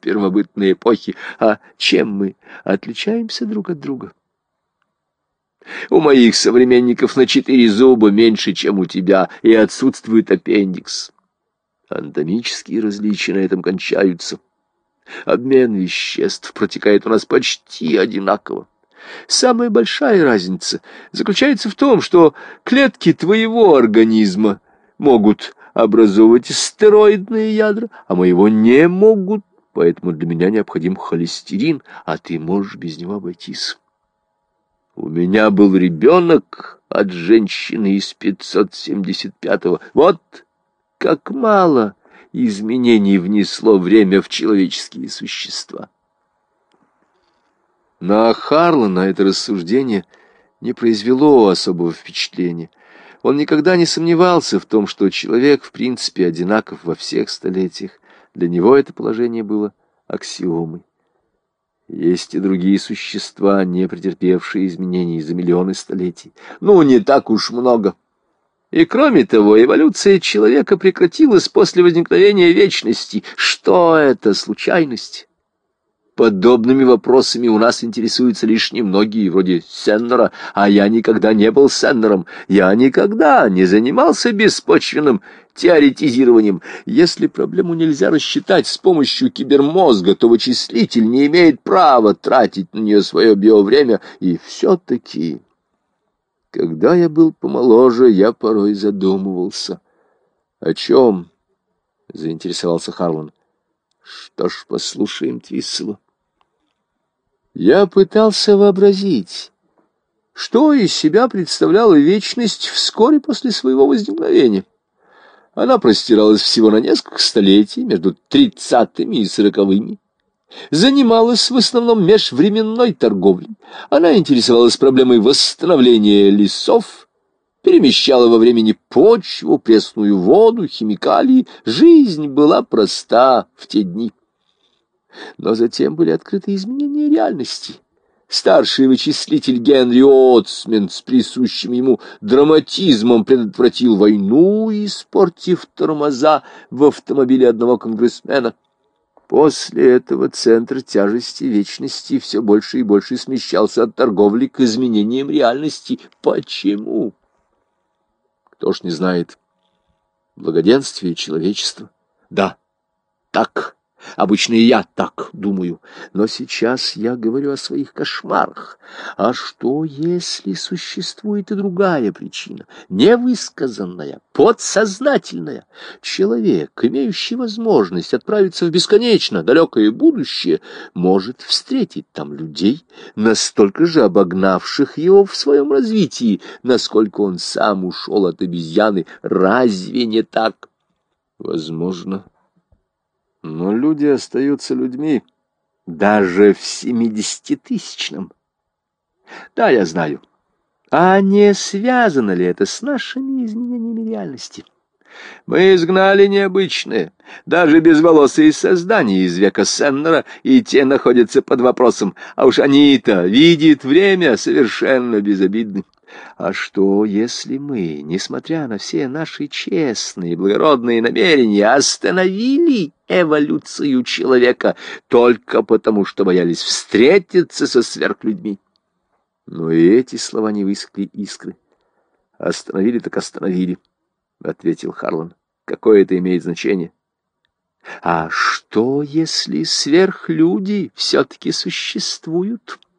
первобытной эпохи. А чем мы отличаемся друг от друга? У моих современников на четыре зуба меньше, чем у тебя, и отсутствует аппендикс. Анатомические различия на этом кончаются. Обмен веществ протекает у нас почти одинаково. Самая большая разница заключается в том, что клетки твоего организма могут образовывать стероидные ядра, а моего не могут, поэтому для меня необходим холестерин, а ты можешь без него обойтись. У меня был ребенок от женщины из 575-го. Вот как мало изменений внесло время в человеческие существа. На Харлана это рассуждение не произвело особого впечатления. Он никогда не сомневался в том, что человек в принципе одинаков во всех столетиях. Для него это положение было аксиомой. Есть и другие существа, не претерпевшие изменений за миллионы столетий. Ну, не так уж много. И кроме того, эволюция человека прекратилась после возникновения вечности. Что это, случайность? Подобными вопросами у нас интересуются лишь немногие, вроде Сеннера, а я никогда не был Сеннером, я никогда не занимался беспочвенным теоретизированием. Если проблему нельзя рассчитать с помощью кибермозга, то вычислитель не имеет права тратить на нее свое биовремя, и все-таки... Когда я был помоложе, я порой задумывался. — О чем? — заинтересовался Харлан. — Что ж, послушаем Твиссела. Я пытался вообразить, что из себя представляла вечность вскоре после своего возникновения. Она простиралась всего на несколько столетий, между тридцатыми и сороковыми. Занималась в основном межвременной торговлей. Она интересовалась проблемой восстановления лесов, перемещала во времени почву, пресную воду, химикалии. Жизнь была проста в те дни. Но затем были открыты изменения реальности. Старший вычислитель Генри Отсмен с присущим ему драматизмом предотвратил войну, испортив тормоза в автомобиле одного конгрессмена. После этого центр тяжести вечности все больше и больше смещался от торговли к изменениям реальности. Почему? Кто ж не знает. Благоденствие человечества. Да, так. Обычно и я так думаю. Но сейчас я говорю о своих кошмарах. А что, если существует и другая причина, невысказанная, подсознательная? Человек, имеющий возможность отправиться в бесконечно далекое будущее, может встретить там людей, настолько же обогнавших его в своем развитии, насколько он сам ушел от обезьяны. Разве не так? Возможно. Но люди остаются людьми даже в семидесятитысячном. Да, я знаю. А не связано ли это с нашими изменениями реальности? Мы изгнали необычные, даже безволосые создания из века Сеннера, и те находятся под вопросом, а уж они-то видят время совершенно безобидны. А что, если мы, несмотря на все наши честные, благородные намерения, остановили эволюцию человека только потому, что боялись встретиться со сверхлюдьми? Но и эти слова не высекли искры. Остановили так остановили, — ответил Харлан. Какое это имеет значение? А что, если сверхлюди все-таки существуют? —